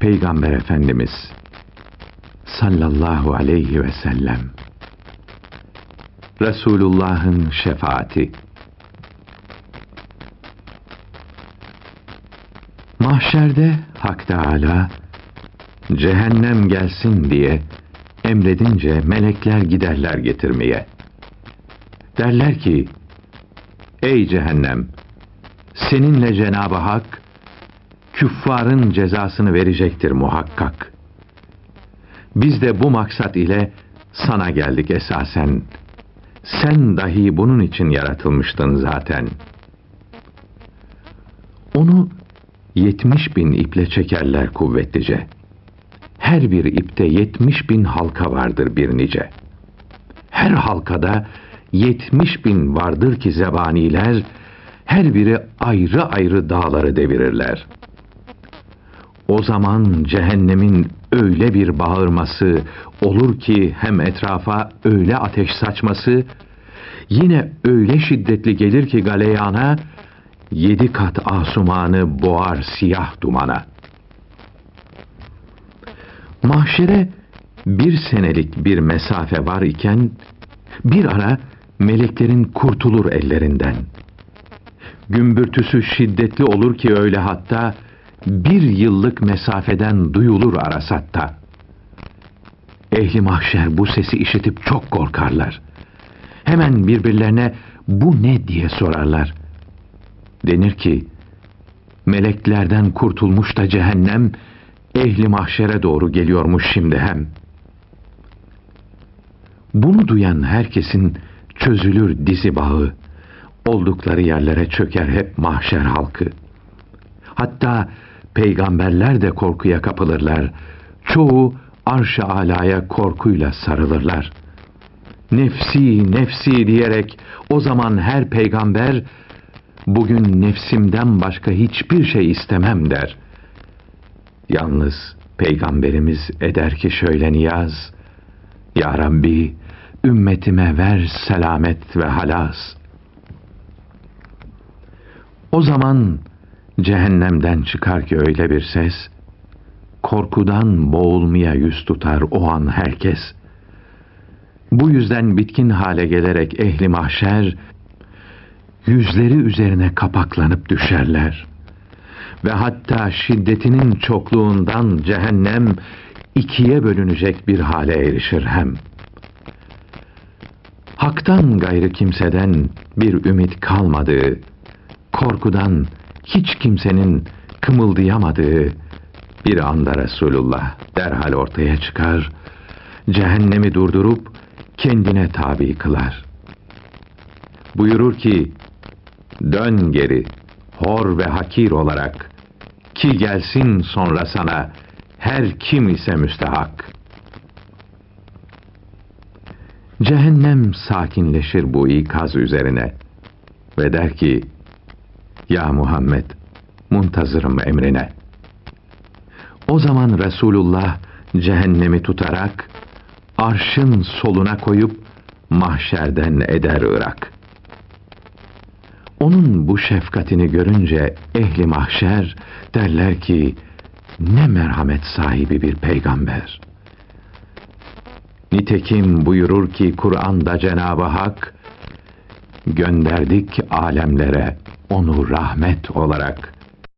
Peygamber Efendimiz sallallahu aleyhi ve sellem Resulullah'ın şefaati Mahşerde Hak Teâlâ cehennem gelsin diye emredince melekler giderler getirmeye. Derler ki, Ey cehennem! Seninle Cenab-ı Hak, küffarın cezasını verecektir muhakkak. Biz de bu maksat ile sana geldik esasen. Sen dahi bunun için yaratılmıştın zaten. Onu yetmiş bin iple çekerler kuvvetlice. Her bir ipte yetmiş bin halka vardır bir nice. Her halkada yetmiş bin vardır ki zebaniler, her biri ayrı ayrı dağları devirirler. O zaman cehennemin öyle bir bağırması olur ki hem etrafa öyle ateş saçması, yine öyle şiddetli gelir ki galeyana, yedi kat asumanı boğar siyah dumana. Mahşere bir senelik bir mesafe var iken, bir ara meleklerin kurtulur ellerinden. Gümbürtüsü şiddetli olur ki öyle hatta, bir yıllık mesafeden duyulur arasatta. Ehli mahşer bu sesi işitip çok korkarlar. Hemen birbirlerine bu ne diye sorarlar. Denir ki, meleklerden kurtulmuş da cehennem, ehli mahşere doğru geliyormuş şimdi hem. Bunu duyan herkesin çözülür dizi bağı, oldukları yerlere çöker hep mahşer halkı. Hatta peygamberler de korkuya kapılırlar. Çoğu arş-ı alaya korkuyla sarılırlar. Nefsi, nefsi diyerek o zaman her peygamber bugün nefsimden başka hiçbir şey istemem der. Yalnız peygamberimiz eder ki şöyle niyaz, Ya Rabbi, ümmetime ver selamet ve halas. O zaman cehennemden çıkar ki öyle bir ses, korkudan boğulmaya yüz tutar o an herkes. Bu yüzden bitkin hale gelerek ehli mahşer, yüzleri üzerine kapaklanıp düşerler. Ve hatta şiddetinin çokluğundan cehennem ikiye bölünecek bir hale erişir hem. Hak'tan gayrı kimseden bir ümit kalmadığı, korkudan hiç kimsenin kımıldayamadığı bir anda Resulullah derhal ortaya çıkar, cehennemi durdurup kendine tabi kılar. Buyurur ki, dön geri, hor ve hakir olarak, ki gelsin sonra sana her kim ise müstehak. Cehennem sakinleşir bu ikaz üzerine ve der ki, Ya Muhammed, muntazırım emrine. O zaman Resulullah cehennemi tutarak, arşın soluna koyup mahşerden eder Irak. Onun bu şefkatini görünce ehli mahşer derler ki, ne merhamet sahibi bir peygamber. Nitekim buyurur ki Kur'an'da Cenab-ı Hak, gönderdik alemlere onu rahmet olarak.